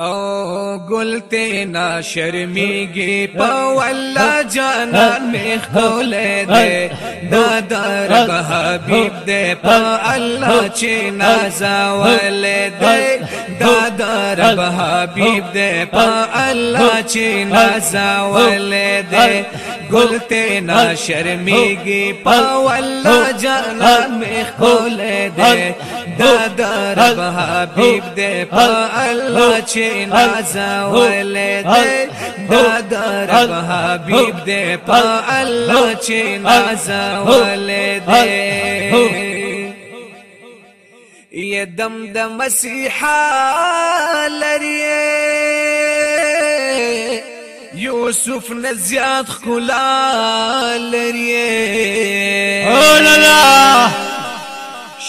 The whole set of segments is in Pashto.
او گل تینا شرمیگی پا والا جانان میخ کولے دے دادا رب حبیب دے پا اللہ چینا زاولے دے رب حبیب دے پا اللہ نازا سلے دے نا شرمی شرمیگی پا اللہ جانا میں کھولے دے دے رب حبیب دے پا اللہ چی نازا والے دے رب حبیب دے پا اللہ نازا سلے دے يا دم دم مسيحا لري يوسف نزیات خلا لري لا لا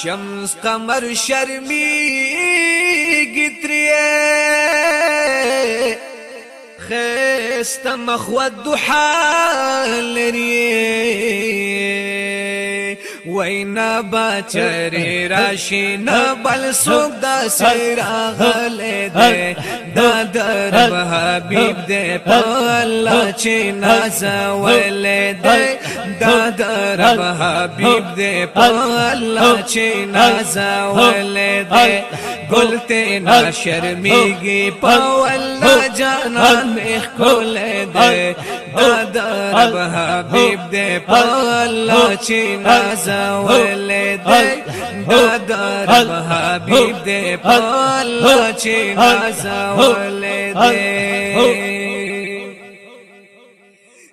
شمس قمر شرمي گتریه خيست مخود دحال لري وینا بچری راشی نه بل سوک د سیرا غلې دې دا درب حبیب دې پالا چې ناز ولې دې دا درب حبیب دې پالا چې ناز ولې دې گل ته نه شرمېږي پاول جانا مخ کولې دې دا درب حبیب دے پالا چی نازول دے حبيب درب حبیب دے پالا چی نازول دے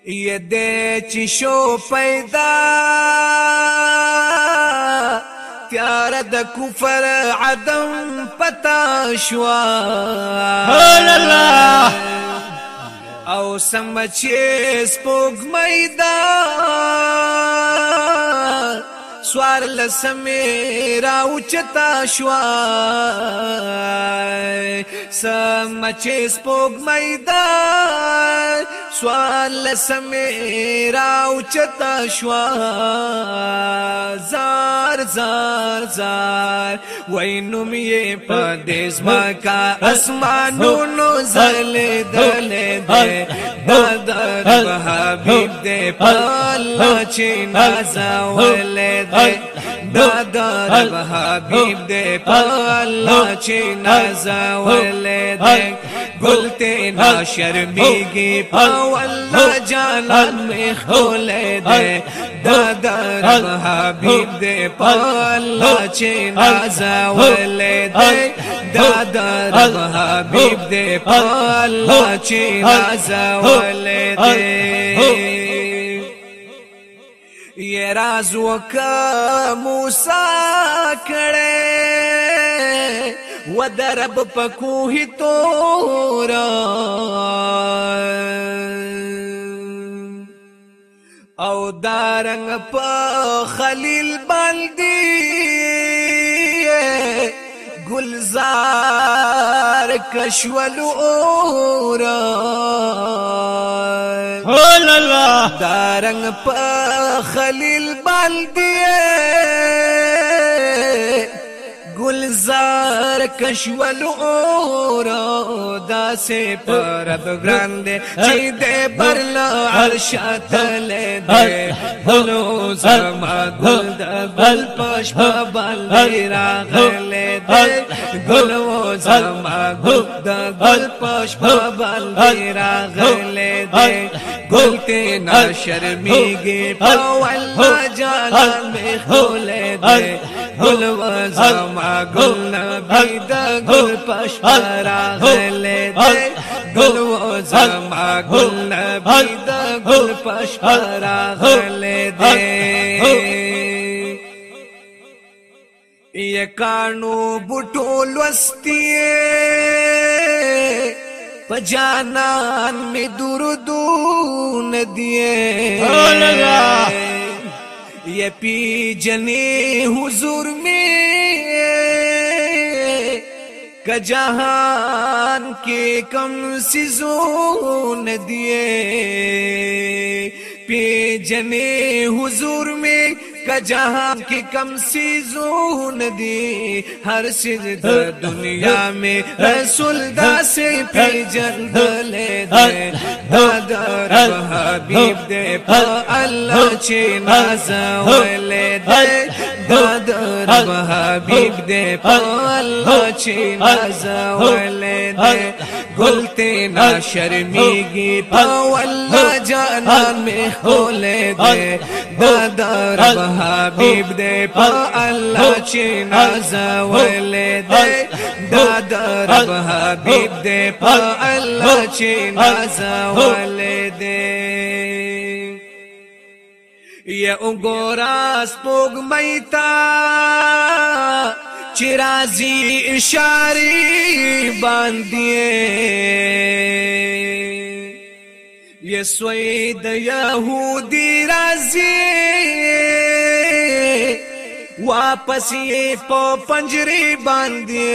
یہ دے چشو پیدا تیار د کفر عدم پتا شوا الله او سم چې سپوږمۍ دا سوار لسمې راو چتا شوا سم چې سپوږ میدان سوار لسمې راو چتا شوا زار زار زار وینو مې په دې ځمکا اسمانونو زل دل دې بدر حبيب دې په الله چې نازول دې دادر حبیب دے پالا چی نازاور لے دے گلتے نا شرمی گی پاولا جانان میں خولے دے دادر حبیب دے پالا چی نازاور لے دے دادر حبیب دے پالا چی نازاور لے دے یې راز وکا موسی کړه و درب پکو هی تورا او دارنګ په خلیل بلدی گلزار ورک شول اور الله دارنګ په خلیل باندې گلزار کشول اور دا سه پر د ګراندې چې دې برل عرش تل دې بلو زما ګل د بل پښ په بل راغلې دې بلو زما ګل د بل پښ په بل راغلې دې گلتے نہ شرمی گے پاو اللہ جانا میں کھولے دے گل و زما گل نبی دا گل پشارا لے دے گل و زما گل نبی دا گل پشارا لے دے یہ کانو بٹو لستیے بجان میں دور دون یہ پی جنے حضور میں کجہان کے کم سیزون دیے پی جنے حضور میں کا جہاں کی کم سی زون دی ہر سر دنیا میں رسول دا سے پھر جنگ لے دے دادا رہا بیب دے پا اللہ چی نازہ ہوئے لے دے دا رب حبیب دې په الله چې نازولې دې ګلته نا شرمېږي په الله جانان می خولې دې دا رب حبیب دې په الله چې نازولې دې دا رب حبیب دې په الله چې نازولې دې یا وګورا سپوږمۍ تا چې راځي اشاره باندې یسوی د يهودي راځي واپس یې په پنجره باندې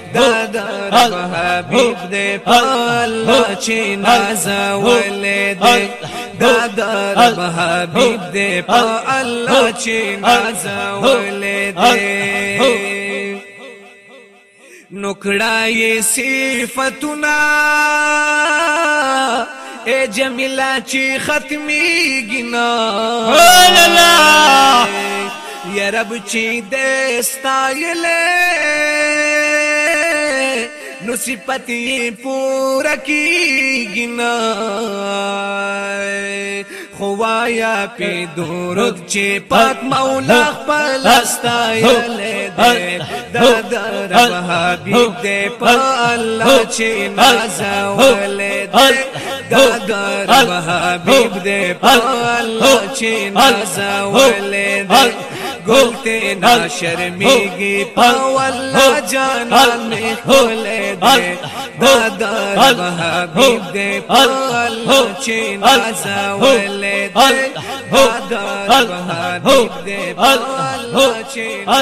دا در حبیب دې پالا چې نازولې دې دا در حبیب دې پالا چې نازولې دې نکړای صفتنا اے جمیلا چې ختمي گنا لا لا جب چی دے ستایلے نو سپتی پورا کی گنا خوایا پی دورد چی پاک مولا خپل ستایلے دے دادا رب حبیب دے پا اللہ چی نازا والے دے دادا رب حبیب دے پا اللہ چی نازا والے دے گل تینا شرمیگی پاولا جانان میں کھولے دے دادار حبیب دے پاولا چینا زولے دے دادار حبیب دے پاولا چینا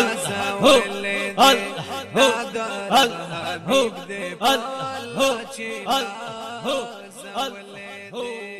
زولے دے دادار حبیب دے پاولا چینا زولے دے